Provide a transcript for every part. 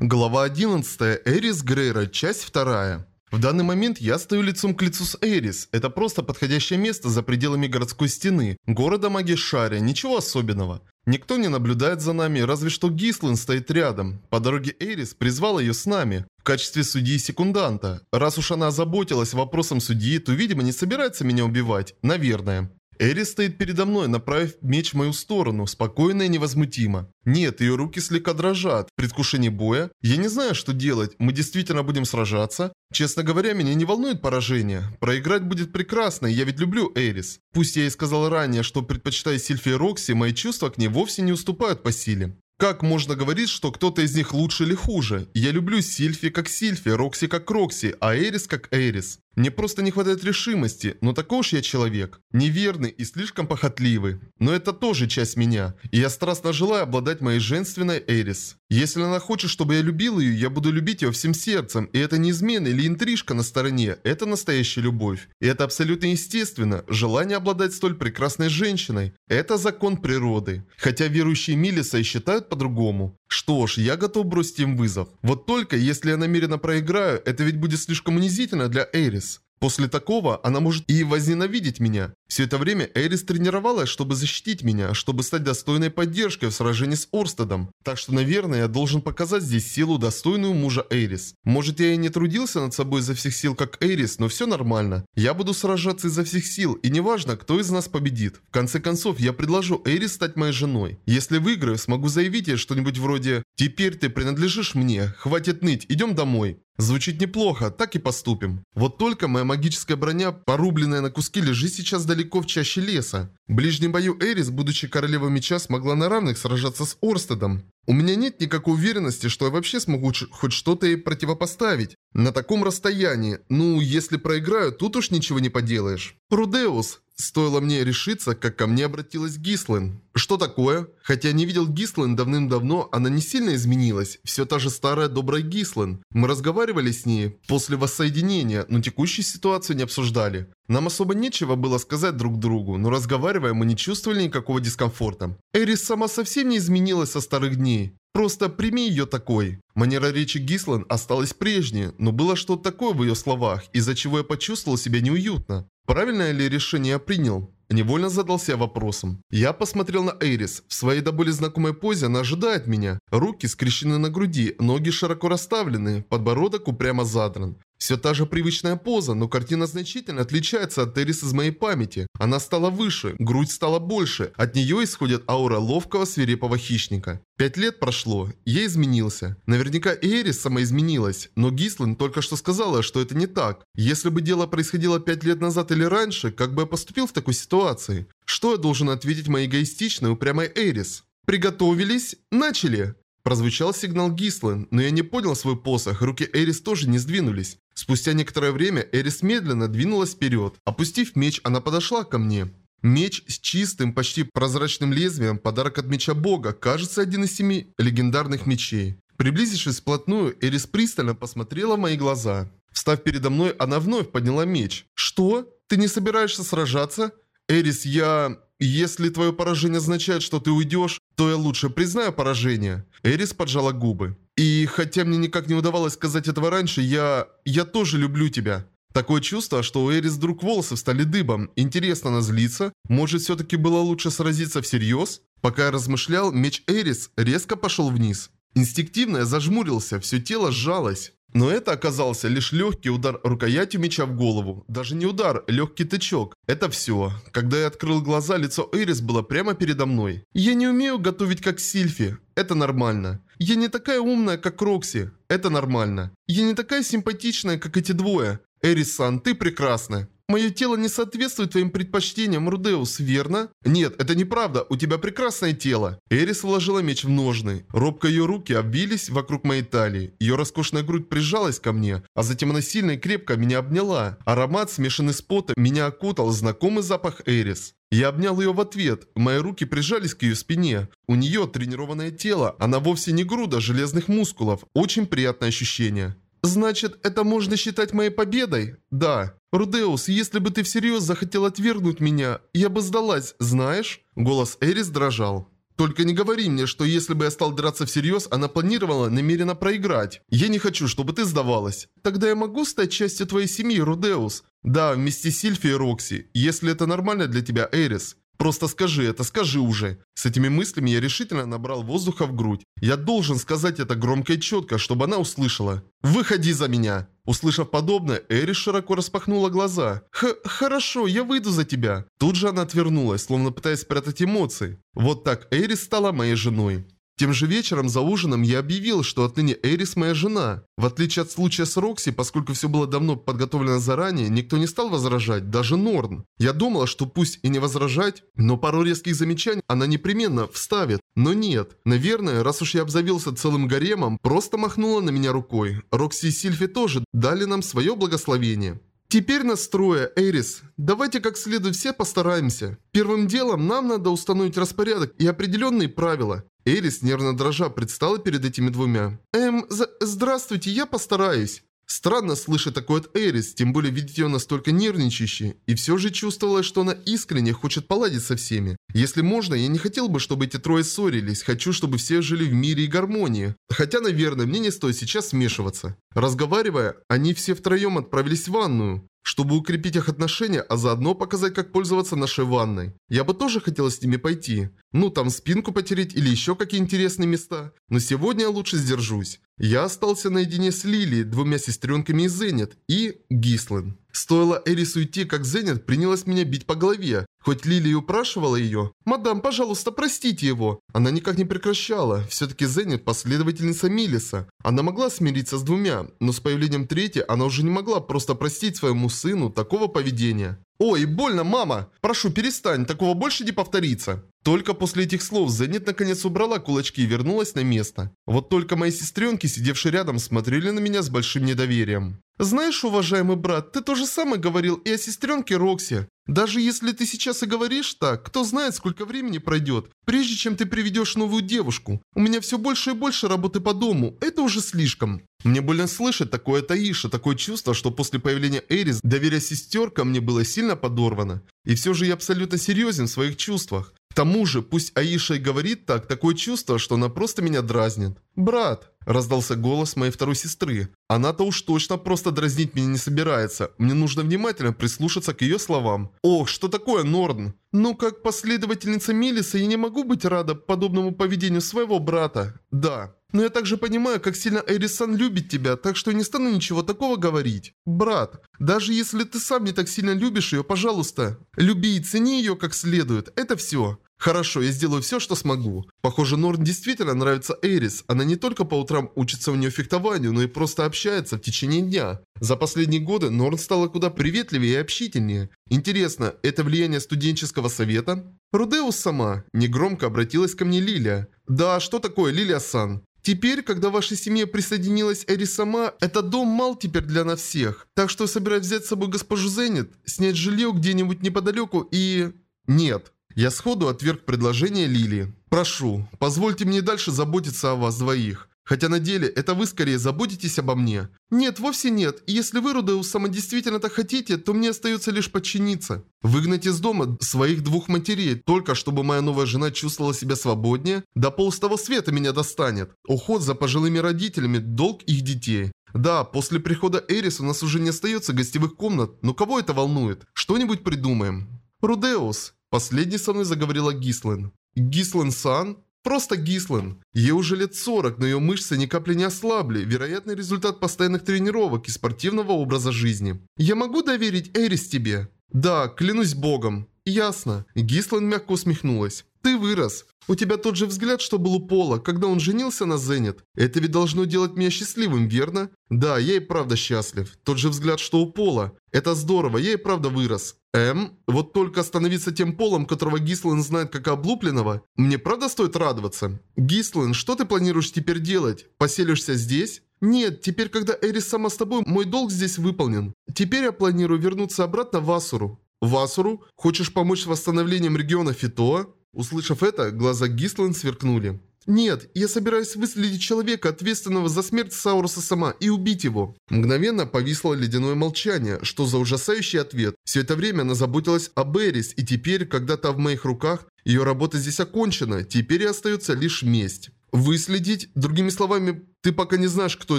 Глава 11. Эрис Грейра. Часть 2. В данный момент я стою лицом к лицу с Эрис. Это просто подходящее место за пределами городской стены. Города Магишария. Ничего особенного. Никто не наблюдает за нами, разве что Гислин стоит рядом. По дороге Эрис призвала ее с нами. В качестве судьи и секунданта. Раз уж она озаботилась вопросом судьи, то, видимо, не собирается меня убивать. Наверное. Эрис стоит передо мной, направив меч в мою сторону, спокойно и невозмутимо. Нет, ее руки слегка дрожат. В предвкушении боя? Я не знаю, что делать. Мы действительно будем сражаться? Честно говоря, меня не волнует поражение. Проиграть будет прекрасно, я ведь люблю Эрис. Пусть я и сказал ранее, что предпочитаю Сильфи и Рокси, мои чувства к ней вовсе не уступают по силе. Как можно говорить, что кто-то из них лучше или хуже? Я люблю Сильфи как Сильфи, Рокси как Рокси, а Эрис как Эрис. Мне просто не хватает решимости, но такой уж я человек. Неверный и слишком похотливый. Но это тоже часть меня. И я страстно желаю обладать моей женственной Эрис. Если она хочет, чтобы я любил ее, я буду любить ее всем сердцем. И это не измена или интрижка на стороне. Это настоящая любовь. И это абсолютно естественно. Желание обладать столь прекрасной женщиной. Это закон природы. Хотя верующие Милиса и считают по-другому. Что ж, я готов бросить им вызов. Вот только, если я намеренно проиграю, это ведь будет слишком унизительно для Эрис. После такого она может и возненавидеть меня. Все это время Эрис тренировалась, чтобы защитить меня, чтобы стать достойной поддержкой в сражении с Орстедом. Так что, наверное, я должен показать здесь силу, достойную мужа Эрис. Может, я и не трудился над собой изо всех сил, как Эрис, но все нормально. Я буду сражаться изо всех сил, и неважно, кто из нас победит. В конце концов, я предложу Эрис стать моей женой. Если выиграю, смогу заявить ей что-нибудь вроде «Теперь ты принадлежишь мне, хватит ныть, идем домой». Звучит неплохо, так и поступим. Вот только моя магическая броня, порубленная на куски, лежит сейчас далеко в чаще леса. В ближнем бою Эрис, будучи королевой меча, смогла на равных сражаться с Орстедом. У меня нет никакой уверенности, что я вообще смогу хоть что-то ей противопоставить. На таком расстоянии. Ну, если проиграю, тут уж ничего не поделаешь. Рудеус, Стоило мне решиться, как ко мне обратилась Гислен. Что такое? Хотя не видел Гислен давным-давно, она не сильно изменилась. Все та же старая добрая Гислен. Мы разговаривали с ней после воссоединения, но текущую ситуацию не обсуждали. Нам особо нечего было сказать друг другу, но разговаривая, мы не чувствовали никакого дискомфорта. Эрис сама совсем не изменилась со старых дней. Просто прими ее такой. Манера речи Гислан осталась прежней, но было что-то такое в ее словах, из-за чего я почувствовал себя неуютно. Правильное ли решение принял? Невольно задался вопросом. Я посмотрел на Эрис. В своей до боли знакомой позе она ожидает меня. Руки скрещены на груди, ноги широко расставлены, подбородок упрямо задран. Все та же привычная поза, но картина значительно отличается от Эрис из моей памяти. Она стала выше, грудь стала больше, от нее исходит аура ловкого свирепого хищника. Пять лет прошло, я изменился. Наверняка Эрис сама изменилась, но Гислин только что сказала, что это не так. Если бы дело происходило пять лет назад или раньше, как бы я поступил в такой ситуации? Что я должен ответить моей эгоистичной упрямой Эрис? Приготовились? Начали! Прозвучал сигнал Гислен, но я не понял свой посох, руки Эрис тоже не сдвинулись. Спустя некоторое время Эрис медленно двинулась вперед. Опустив меч, она подошла ко мне. Меч с чистым, почти прозрачным лезвием, подарок от меча бога, кажется один из семи легендарных мечей. Приблизившись вплотную, Эрис пристально посмотрела в мои глаза. Встав передо мной, она вновь подняла меч. «Что? Ты не собираешься сражаться?» «Эрис, я... Если твое поражение означает, что ты уйдешь, то я лучше признаю поражение». Эрис поджала губы. И хотя мне никак не удавалось сказать этого раньше, я... я тоже люблю тебя. Такое чувство, что у Эрис вдруг волосы встали дыбом. Интересно, она злится? Может, все-таки было лучше сразиться всерьез? Пока я размышлял, меч Эрис резко пошел вниз. Инстинктивно я зажмурился, все тело сжалось. Но это оказался лишь легкий удар рукоятью меча в голову. Даже не удар, легкий тычок. Это все. Когда я открыл глаза, лицо Эрис было прямо передо мной. Я не умею готовить как Сильфи. Это нормально. Я не такая умная, как Рокси. Это нормально. Я не такая симпатичная, как эти двое. Эрисан, ты прекрасна. Мое тело не соответствует твоим предпочтениям, Рудеус, верно? Нет, это неправда, у тебя прекрасное тело. Эрис вложила меч в ножны. Робко ее руки обвились вокруг моей талии. Ее роскошная грудь прижалась ко мне, а затем она сильно и крепко меня обняла. Аромат, смешанный с потом, меня окутал знакомый запах Эрис. Я обнял ее в ответ, мои руки прижались к ее спине. У нее тренированное тело, она вовсе не груда железных мускулов. Очень приятное ощущение. Значит, это можно считать моей победой? Да. Рудеус, если бы ты всерьез захотел отвергнуть меня, я бы сдалась, знаешь? Голос Эрис дрожал. Только не говори мне, что если бы я стал драться всерьез, она планировала намеренно проиграть. Я не хочу, чтобы ты сдавалась. Тогда я могу стать частью твоей семьи, Рудеус? Да, вместе с Сильфи и Рокси, если это нормально для тебя, Эрис. Просто скажи это, скажи уже. С этими мыслями я решительно набрал воздуха в грудь. Я должен сказать это громко и четко, чтобы она услышала. «Выходи за меня!» Услышав подобное, Эрис широко распахнула глаза. Х «Хорошо, я выйду за тебя». Тут же она отвернулась, словно пытаясь спрятать эмоции. Вот так Эрис стала моей женой. Тем же вечером за ужином я объявил, что отныне Эрис моя жена. В отличие от случая с Рокси, поскольку все было давно подготовлено заранее, никто не стал возражать, даже Норн. Я думала, что пусть и не возражать, но пару резких замечаний она непременно вставит. Но нет. Наверное, раз уж я обзавелся целым гаремом, просто махнула на меня рукой. Рокси и Сильфи тоже дали нам свое благословение. Теперь настроя, Эрис. Давайте как следует все постараемся. Первым делом нам надо установить распорядок и определенные правила. Эрис, нервно дрожа, предстала перед этими двумя. «Эм, здравствуйте, я постараюсь». Странно слышать такое от Эрис, тем более видеть ее настолько нервничающей, и все же чувствовала, что она искренне хочет поладить со всеми. Если можно, я не хотел бы, чтобы эти трое ссорились, хочу, чтобы все жили в мире и гармонии. Хотя, наверное, мне не стоит сейчас смешиваться. Разговаривая, они все втроем отправились в ванную чтобы укрепить их отношения, а заодно показать, как пользоваться нашей ванной. Я бы тоже хотела с ними пойти. Ну, там спинку потереть или еще какие интересные места. Но сегодня я лучше сдержусь. Я остался наедине с Лили, двумя сестренками из Зенит и Гислен. Стоило Эрису уйти, как Зенит принялась меня бить по голове. Хоть Лили и упрашивала ее, «Мадам, пожалуйста, простите его». Она никак не прекращала. Все-таки Зенит последовательница Милиса. Она могла смириться с двумя, но с появлением третьей она уже не могла просто простить своему сыну такого поведения. «Ой, больно, мама! Прошу, перестань, такого больше не повторится!» Только после этих слов Зенит наконец убрала кулачки и вернулась на место. Вот только мои сестренки, сидевшие рядом, смотрели на меня с большим недоверием. «Знаешь, уважаемый брат, ты то же самое говорил и о сестренке Рокси. Даже если ты сейчас и говоришь так, кто знает, сколько времени пройдет, прежде чем ты приведешь новую девушку. У меня все больше и больше работы по дому, это уже слишком. Мне больно слышать такое Таиша, такое чувство, что после появления Эрис доверие сестер ко мне было сильно подорвано. И все же я абсолютно серьезен в своих чувствах. Тому же, пусть Аиша и говорит так, такое чувство, что она просто меня дразнит. «Брат!» – раздался голос моей второй сестры. Она-то уж точно просто дразнить меня не собирается. Мне нужно внимательно прислушаться к ее словам. «Ох, что такое, Норн?» «Ну, как последовательница Милиса, я не могу быть рада подобному поведению своего брата. Да, но я также понимаю, как сильно Эрисан любит тебя, так что не стану ничего такого говорить. Брат, даже если ты сам не так сильно любишь ее, пожалуйста, люби и цени ее как следует. Это все. Хорошо, я сделаю все, что смогу. Похоже, Норн действительно нравится Эрис. Она не только по утрам учится у нее фехтованию, но и просто общается в течение дня. За последние годы Норн стала куда приветливее и общительнее. Интересно, это влияние студенческого совета? Рудеус сама. Негромко обратилась ко мне Лилия. Да, что такое, Лилия-сан? Теперь, когда вашей семье присоединилась Эри сама, этот дом мал теперь для нас всех. Так что я собираюсь взять с собой госпожу Зенит, снять жилье где-нибудь неподалеку и... Нет. Я сходу отверг предложение Лили. Прошу, позвольте мне дальше заботиться о вас двоих. Хотя на деле это вы скорее заботитесь обо мне. Нет, вовсе нет. И если вы, Рудеус, сама действительно так хотите, то мне остается лишь подчиниться. Выгнать из дома своих двух матерей, только чтобы моя новая жена чувствовала себя свободнее, до пол с того света меня достанет. Уход за пожилыми родителями – долг их детей. Да, после прихода Эрис у нас уже не остается гостевых комнат, но кого это волнует? Что-нибудь придумаем. Рудеус. Последний со мной заговорила Гислен. Гислен-сан? Просто Гислен. Ей уже лет 40, но ее мышцы ни капли не ослабли. Вероятный результат постоянных тренировок и спортивного образа жизни. Я могу доверить Эрис тебе? Да, клянусь богом. Ясно. Гислен мягко усмехнулась. Ты вырос. У тебя тот же взгляд, что был у Пола, когда он женился на Зенит. Это ведь должно делать меня счастливым, верно? Да, я и правда счастлив. Тот же взгляд, что у Пола. Это здорово, я и правда вырос. Эм, вот только становиться тем полом, которого Гислен знает как облупленного, мне правда стоит радоваться? Гислен, что ты планируешь теперь делать? Поселишься здесь? Нет, теперь, когда Эрис сама с тобой, мой долг здесь выполнен. Теперь я планирую вернуться обратно в Асуру. В Асуру? Хочешь помочь с восстановлением региона Фитоа? Услышав это, глаза Гислен сверкнули. Нет, я собираюсь выследить человека, ответственного за смерть Сауруса сама, и убить его. Мгновенно повисло ледяное молчание. Что за ужасающий ответ? Все это время она заботилась об Эрис, и теперь, когда та в моих руках, ее работа здесь окончена. Теперь и остается лишь месть. Выследить? Другими словами, ты пока не знаешь, кто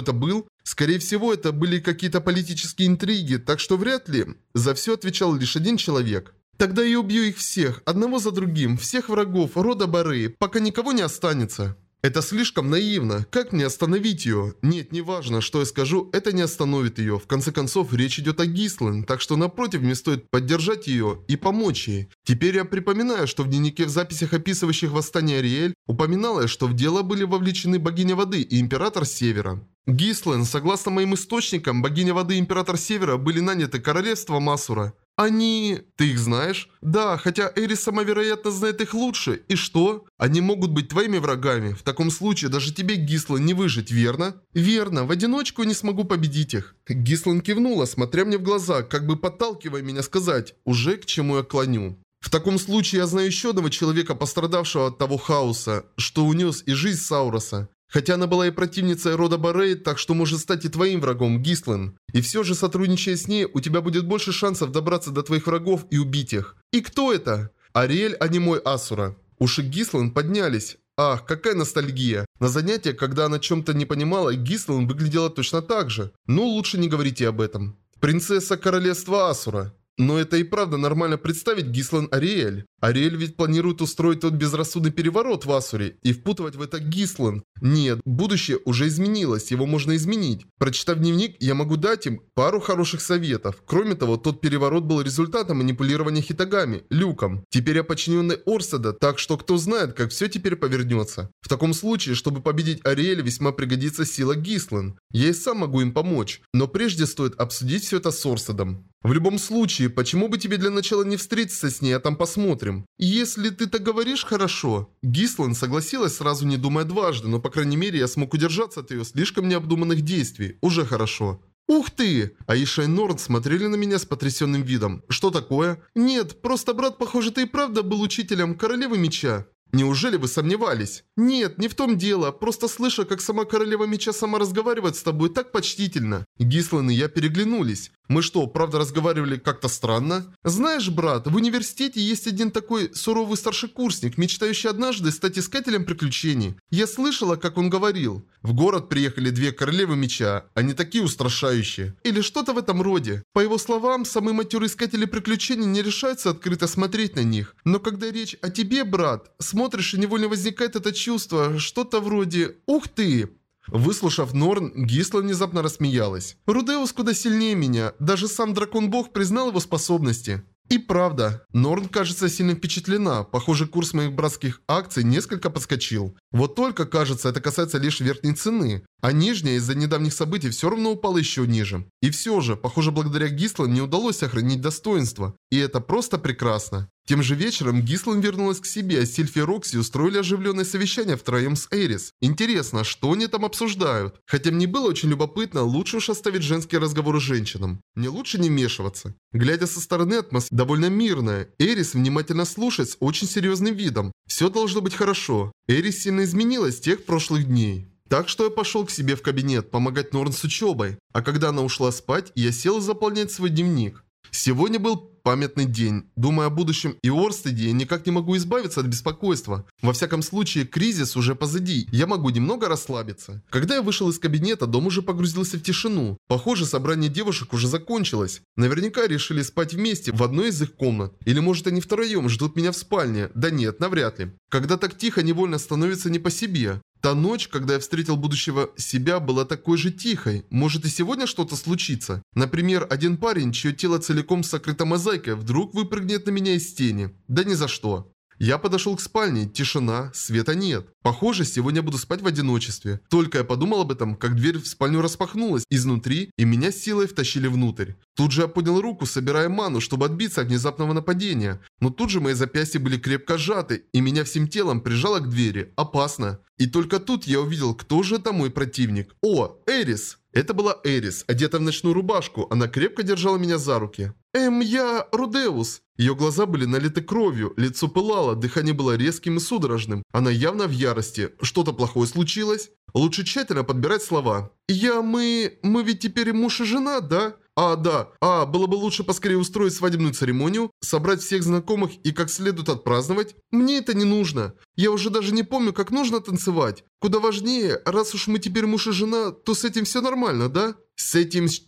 это был? Скорее всего, это были какие-то политические интриги, так что вряд ли. За все отвечал лишь один человек. Тогда я убью их всех, одного за другим, всех врагов, рода Бары, пока никого не останется. Это слишком наивно. Как мне остановить ее? Нет, не важно, что я скажу, это не остановит ее. В конце концов, речь идет о Гислен, так что напротив, мне стоит поддержать ее и помочь ей. Теперь я припоминаю, что в дневнике в записях, описывающих восстание Ариэль, упоминалось, что в дело были вовлечены богиня воды и император Севера. Гислен, согласно моим источникам, богиня воды и император Севера были наняты королевством Масура. Они... Ты их знаешь? Да, хотя Эрис сама, вероятно, знает их лучше. И что? Они могут быть твоими врагами. В таком случае даже тебе, Гислан, не выжить, верно? Верно. В одиночку не смогу победить их. Гислан кивнула, смотря мне в глаза, как бы подталкивая меня сказать, уже к чему я клоню. В таком случае я знаю еще одного человека, пострадавшего от того хаоса, что унес и жизнь Сауроса. Хотя она была и противницей рода Барей, так что может стать и твоим врагом, Гислен. И все же, сотрудничая с ней, у тебя будет больше шансов добраться до твоих врагов и убить их. И кто это? Ариэль, а не мой Асура. Уши Гислен поднялись. Ах, какая ностальгия. На занятиях, когда она чем-то не понимала, Гислен выглядела точно так же. Ну, лучше не говорите об этом. Принцесса королевства Асура. Но это и правда нормально представить Гислан Ариэль. Ариэль ведь планирует устроить тот безрассудный переворот в Асуре и впутывать в это Гислан. Нет, будущее уже изменилось, его можно изменить. Прочитав дневник, я могу дать им пару хороших советов. Кроме того, тот переворот был результатом манипулирования Хитагами, Люком. Теперь я подчиненный Орседа, так что кто знает, как все теперь повернется. В таком случае, чтобы победить Ариэль, весьма пригодится сила Гислан. Я и сам могу им помочь. Но прежде стоит обсудить все это с Орседом. В любом случае, почему бы тебе для начала не встретиться с ней, а там посмотрим? Если ты так говоришь, хорошо. Гислан согласилась сразу не думая дважды, но по крайней мере я смог удержаться от ее слишком необдуманных действий. Уже хорошо. «Ух ты!» Аиша и Норн смотрели на меня с потрясенным видом. «Что такое?» «Нет, просто брат, похоже, ты и правда был учителем королевы меча». Неужели вы сомневались? Нет, не в том дело. Просто слыша, как сама королева меча сама разговаривает с тобой так почтительно. Гислан и я переглянулись. Мы что, правда разговаривали как-то странно? Знаешь, брат, в университете есть один такой суровый старшекурсник, мечтающий однажды стать искателем приключений. Я слышала, как он говорил. В город приехали две королевы меча. Они такие устрашающие. Или что-то в этом роде. По его словам, самые матерые искатели приключений не решаются открыто смотреть на них. Но когда речь о тебе, брат, смотришь и невольно возникает это чувство, что-то вроде «Ух ты!» Выслушав Норн, Гисла внезапно рассмеялась. «Рудеус куда сильнее меня. Даже сам Дракон-бог признал его способности». И правда, Норн кажется сильно впечатлена. Похоже, курс моих братских акций несколько подскочил. Вот только, кажется, это касается лишь верхней цены. А нижняя из-за недавних событий все равно упала еще ниже. И все же, похоже, благодаря Гислан не удалось сохранить достоинство. И это просто прекрасно. Тем же вечером Гислан вернулась к себе, а Сильфи и Рокси устроили оживленное совещание втроем с Эрис. Интересно, что они там обсуждают? Хотя мне было очень любопытно, лучше уж оставить женские разговоры женщинам. Мне лучше не вмешиваться. Глядя со стороны, атмосфера довольно мирная. Эрис внимательно слушает с очень серьезным видом. Все должно быть хорошо. Эрис сильно изменилась с тех прошлых дней. Так что я пошел к себе в кабинет помогать Норн с учебой. А когда она ушла спать, я сел заполнять свой дневник. Сегодня был памятный день. Думая о будущем и Орстеде, я никак не могу избавиться от беспокойства. Во всяком случае, кризис уже позади. Я могу немного расслабиться. Когда я вышел из кабинета, дом уже погрузился в тишину. Похоже, собрание девушек уже закончилось. Наверняка решили спать вместе в одной из их комнат. Или может они втроем ждут меня в спальне. Да нет, навряд ли. Когда так тихо, невольно становится не по себе. Та ночь, когда я встретил будущего себя, была такой же тихой. Может и сегодня что-то случится? Например, один парень, чье тело целиком сокрыто мозаикой, вдруг выпрыгнет на меня из тени. Да ни за что. Я подошел к спальне, тишина, света нет. Похоже, сегодня буду спать в одиночестве. Только я подумал об этом, как дверь в спальню распахнулась изнутри, и меня силой втащили внутрь. Тут же я поднял руку, собирая ману, чтобы отбиться от внезапного нападения. Но тут же мои запястья были крепко сжаты, и меня всем телом прижало к двери. Опасно. И только тут я увидел, кто же это мой противник. О, Эрис! Это была Эрис, одета в ночную рубашку. Она крепко держала меня за руки. Эм, я Рудеус. Ее глаза были налиты кровью, лицо пылало, дыхание было резким и судорожным. Она явно в ярости. Что-то плохое случилось? Лучше тщательно подбирать слова. «Я, мы... мы ведь теперь муж и жена, да?» А, да. А, было бы лучше поскорее устроить свадебную церемонию, собрать всех знакомых и как следует отпраздновать. Мне это не нужно. Я уже даже не помню, как нужно танцевать. Куда важнее, раз уж мы теперь муж и жена, то с этим все нормально, да? С этим... С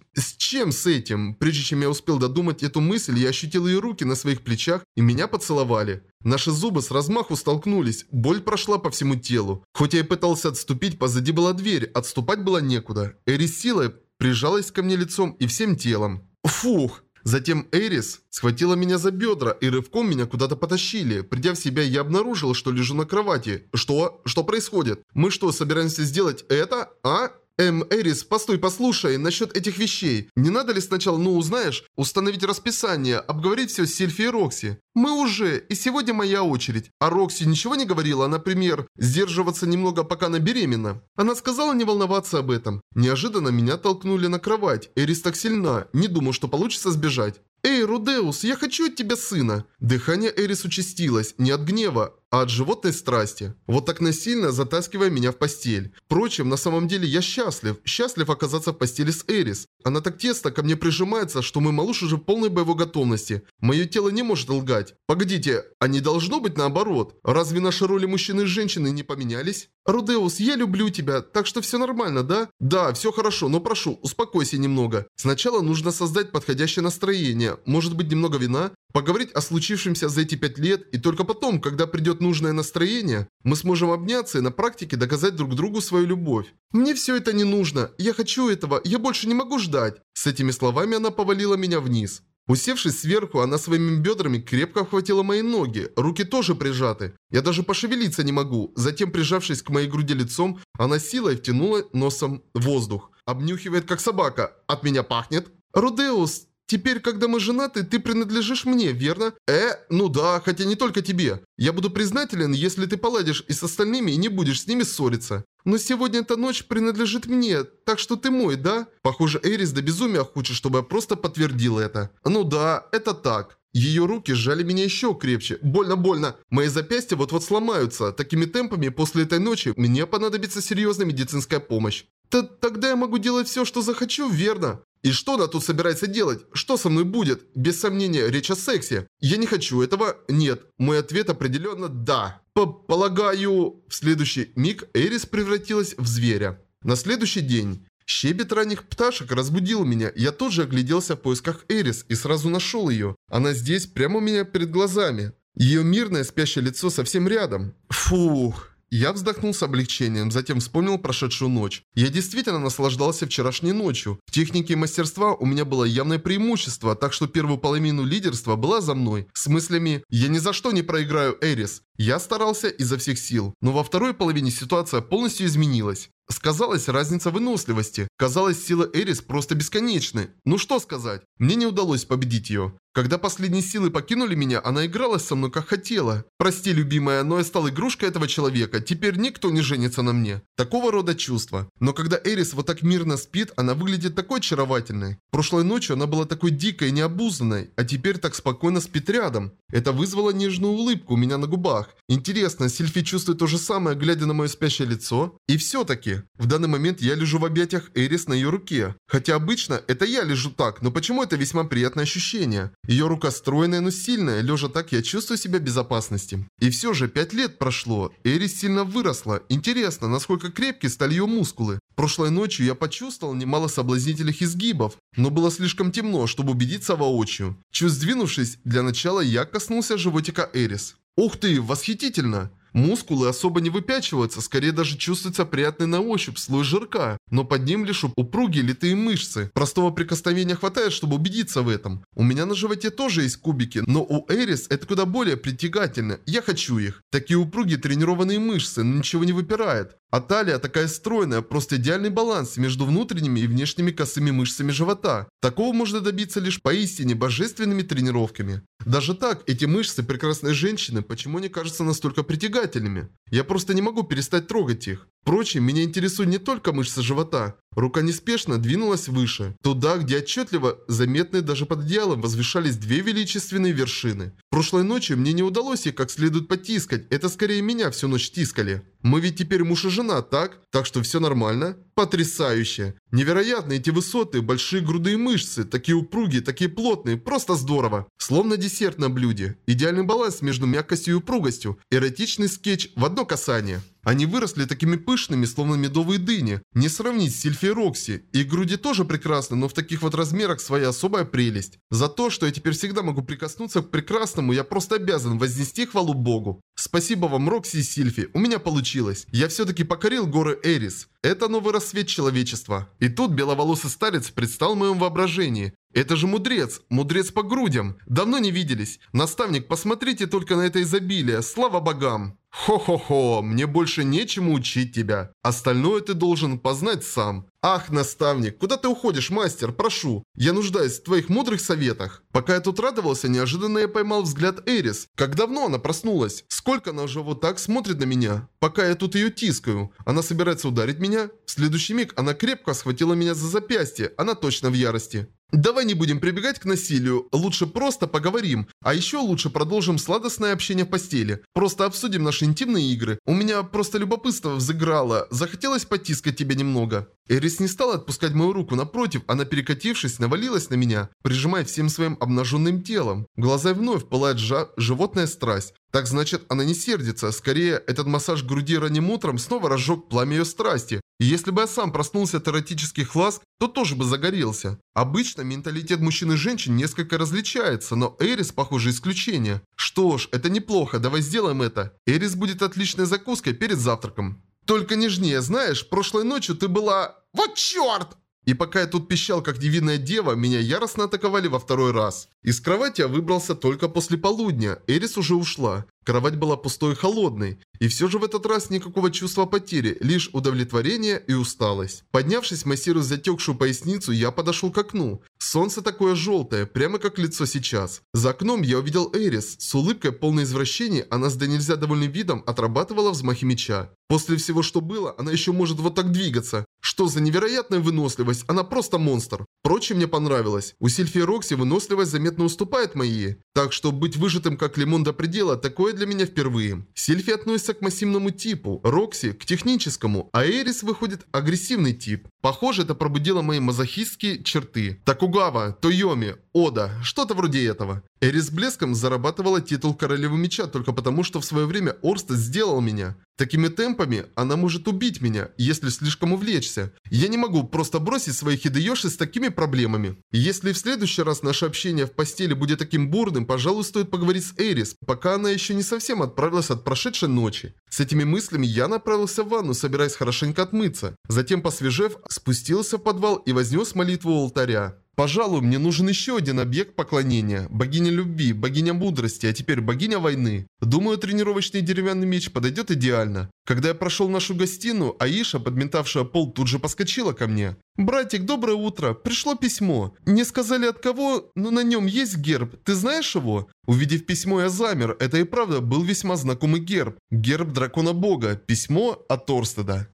чем с этим? Прежде чем я успел додумать эту мысль, я ощутил ее руки на своих плечах и меня поцеловали. Наши зубы с размаху столкнулись, боль прошла по всему телу. Хоть я и пытался отступить, позади была дверь, отступать было некуда. Эри силой прижалась ко мне лицом и всем телом. Фух! Затем Эрис схватила меня за бедра и рывком меня куда-то потащили. Придя в себя, я обнаружил, что лежу на кровати. Что? Что происходит? Мы что, собираемся сделать это? А? Эм, Эрис, постой, послушай, насчет этих вещей. Не надо ли сначала, ну узнаешь, установить расписание, обговорить все с Сильфи и Рокси? Мы уже, и сегодня моя очередь. А Рокси ничего не говорила, например, сдерживаться немного, пока она беременна? Она сказала не волноваться об этом. Неожиданно меня толкнули на кровать. Эрис так сильна, не думаю, что получится сбежать. «Эй, Рудеус, я хочу от тебя сына!» Дыхание Эрис участилось, не от гнева, а от животной страсти. Вот так насильно затаскивая меня в постель. Впрочем, на самом деле я счастлив. Счастлив оказаться в постели с Эрис. Она так тесно ко мне прижимается, что мой малыш уже в полной боевой готовности. Мое тело не может лгать. Погодите, а не должно быть наоборот? Разве наши роли мужчины и женщины не поменялись? Рудеус, я люблю тебя, так что все нормально, да? Да, все хорошо, но прошу, успокойся немного. Сначала нужно создать подходящее настроение. Может быть немного вина? Поговорить о случившемся за эти пять лет, и только потом, когда придет нужное настроение, мы сможем обняться и на практике доказать друг другу свою любовь. Мне все это не нужно, я хочу этого, я больше не могу ждать. С этими словами она повалила меня вниз. Усевшись сверху, она своими бедрами крепко охватила мои ноги, руки тоже прижаты. Я даже пошевелиться не могу. Затем, прижавшись к моей груди лицом, она силой втянула носом воздух. Обнюхивает, как собака. От меня пахнет. «Рудеус, теперь, когда мы женаты, ты принадлежишь мне, верно?» «Э, ну да, хотя не только тебе. Я буду признателен, если ты поладишь и с остальными и не будешь с ними ссориться. Но сегодня эта ночь принадлежит мне, так что ты мой, да? Похоже, Эрис до безумия хочет, чтобы я просто подтвердил это. Ну да, это так. Ее руки сжали меня еще крепче. Больно-больно. Мои запястья вот-вот сломаются. Такими темпами после этой ночи мне понадобится серьезная медицинская помощь. Т Тогда я могу делать все, что захочу, верно? И что она тут собирается делать? Что со мной будет? Без сомнения, речь о сексе. Я не хочу этого. Нет. Мой ответ определенно «да». П Полагаю... В следующий миг Эрис превратилась в зверя. На следующий день... Щебет ранних пташек разбудил меня. Я тут же огляделся в поисках Эрис и сразу нашел ее. Она здесь, прямо у меня перед глазами. Ее мирное спящее лицо совсем рядом. Фух. Я вздохнул с облегчением, затем вспомнил прошедшую ночь. Я действительно наслаждался вчерашней ночью. В технике и мастерства у меня было явное преимущество, так что первую половину лидерства была за мной. С мыслями «я ни за что не проиграю Эрис». Я старался изо всех сил, но во второй половине ситуация полностью изменилась. Сказалась разница выносливости. Казалось, сила Эрис просто бесконечны. Ну что сказать, мне не удалось победить ее. Когда последние силы покинули меня, она играла со мной как хотела. Прости, любимая, но я стал игрушкой этого человека. Теперь никто не женится на мне. Такого рода чувства. Но когда Эрис вот так мирно спит, она выглядит такой очаровательной. Прошлой ночью она была такой дикой и необузанной, а теперь так спокойно спит рядом. Это вызвало нежную улыбку у меня на губах. Интересно, Сильфи чувствует то же самое, глядя на мое спящее лицо? И все-таки, в данный момент я лежу в объятиях Эрис на ее руке. Хотя обычно это я лежу так, но почему это весьма приятное ощущение? Ее рука стройная, но сильная, лежа так я чувствую себя в безопасности. И все же, пять лет прошло, Эрис сильно выросла. Интересно, насколько крепкие стали ее мускулы. Прошлой ночью я почувствовал немало соблазнительных изгибов, но было слишком темно, чтобы убедиться воочию. Чуть сдвинувшись, для начала я коснулся животика Эрис. Ух ты, восхитительно! Мускулы особо не выпячиваются, скорее даже чувствуется приятный на ощупь слой жирка, но под ним лишь упругие литые мышцы. Простого прикосновения хватает, чтобы убедиться в этом. У меня на животе тоже есть кубики, но у Эрис это куда более притягательно. Я хочу их. Такие упругие тренированные мышцы, но ничего не выпирает. А талия такая стройная, просто идеальный баланс между внутренними и внешними косыми мышцами живота. Такого можно добиться лишь поистине божественными тренировками. Даже так, эти мышцы прекрасной женщины почему не кажутся настолько притягательными? Я просто не могу перестать трогать их. Впрочем, меня интересует не только мышцы живота. Рука неспешно двинулась выше, туда, где отчетливо, заметные даже под одеялом, возвышались две величественные вершины. Прошлой ночью мне не удалось их как следует потискать, это скорее меня всю ночь тискали. Мы ведь теперь муж и жена, так? Так что все нормально? Потрясающе! Невероятно эти высоты, большие грудные мышцы, такие упругие, такие плотные, просто здорово. Словно десерт на блюде. Идеальный баланс между мягкостью и упругостью. Эротичный скетч в одно касание. Они выросли такими пышными, словно медовые дыни. Не сравнить с Сильфи и Рокси. Их груди тоже прекрасны, но в таких вот размерах своя особая прелесть. За то, что я теперь всегда могу прикоснуться к прекрасному, я просто обязан вознести хвалу Богу. Спасибо вам, Рокси и Сильфи, у меня получилось. Я все-таки покорил горы Эрис. Это новый рассвет человечества. И тут беловолосый старец предстал в моем воображении. Это же мудрец, мудрец по грудям. Давно не виделись. Наставник, посмотрите только на это изобилие, слава богам. Хо-хо-хо, мне больше нечему учить тебя. Остальное ты должен познать сам. Ах, наставник, куда ты уходишь, мастер, прошу. Я нуждаюсь в твоих мудрых советах. Пока я тут радовался, неожиданно я поймал взгляд Эрис. Как давно она проснулась? Сколько она уже вот так смотрит на меня? Пока я тут ее тискаю. Она собирается ударить меня? В следующий миг она крепко схватила меня за запястье. Она точно в ярости. Давай не будем прибегать к насилию, лучше просто поговорим. А еще лучше продолжим сладостное общение в постели. Просто обсудим наши интимные игры. У меня просто любопытство взыграло, захотелось потискать тебя немного. Эрис не стала отпускать мою руку, напротив, она перекатившись, навалилась на меня, прижимая всем своим обнаженным телом. Глаза вновь пылает жа животная страсть. Так значит, она не сердится, скорее, этот массаж груди ранним утром снова разжег пламя ее страсти. И если бы я сам проснулся от эротических ласк, то тоже бы загорелся. Обычно менталитет мужчин и женщин несколько различается, но Эрис, похоже, исключение. Что ж, это неплохо, давай сделаем это. Эрис будет отличной закуской перед завтраком. Только нежнее, знаешь, прошлой ночью ты была... Вот черт! И пока я тут пищал, как невинная дева, меня яростно атаковали во второй раз. Из кровати я выбрался только после полудня. Эрис уже ушла. Кровать была пустой и холодной. И все же в этот раз никакого чувства потери, лишь удовлетворение и усталость. Поднявшись, массируя затекшую поясницу, я подошел к окну. Солнце такое желтое, прямо как лицо сейчас. За окном я увидел Эрис. С улыбкой, полной извращений, она с да нельзя довольным видом отрабатывала взмахи меча. После всего, что было, она еще может вот так двигаться. Что за невероятная выносливость, она просто монстр. Впрочем, мне понравилось. У Сильфи и Рокси выносливость заметно уступает моей. Так что быть выжатым как лимон до предела, такое для меня впервые. Сильфи относится к массивному типу, Рокси к техническому, а Эрис выходит агрессивный тип. Похоже, это пробудило мои мазохистские черты. Такугава, Тойоми, Ода, что-то вроде этого. Эрис блеском зарабатывала титул королевы меча только потому, что в свое время Орстед сделал меня. Такими темпами она может убить меня, если слишком увлечься. Я не могу просто бросить своих хидеёши с такими проблемами. Если в следующий раз наше общение в постели будет таким бурным, пожалуй, стоит поговорить с Эрис, пока она еще не совсем отправилась от прошедшей ночи. С этими мыслями я направился в ванну, собираясь хорошенько отмыться. Затем, посвежев, спустился в подвал и вознес молитву у алтаря. Пожалуй, мне нужен еще один объект поклонения. Богиня любви, богиня мудрости, а теперь богиня войны. Думаю, тренировочный деревянный меч подойдет идеально. Когда я прошел нашу гостиную, Аиша, подметавшая пол, тут же поскочила ко мне. «Братик, доброе утро. Пришло письмо. Не сказали от кого, но на нем есть герб. Ты знаешь его?» Увидев письмо, я замер. Это и правда был весьма знакомый герб. Герб дракона бога. Письмо от Торстеда.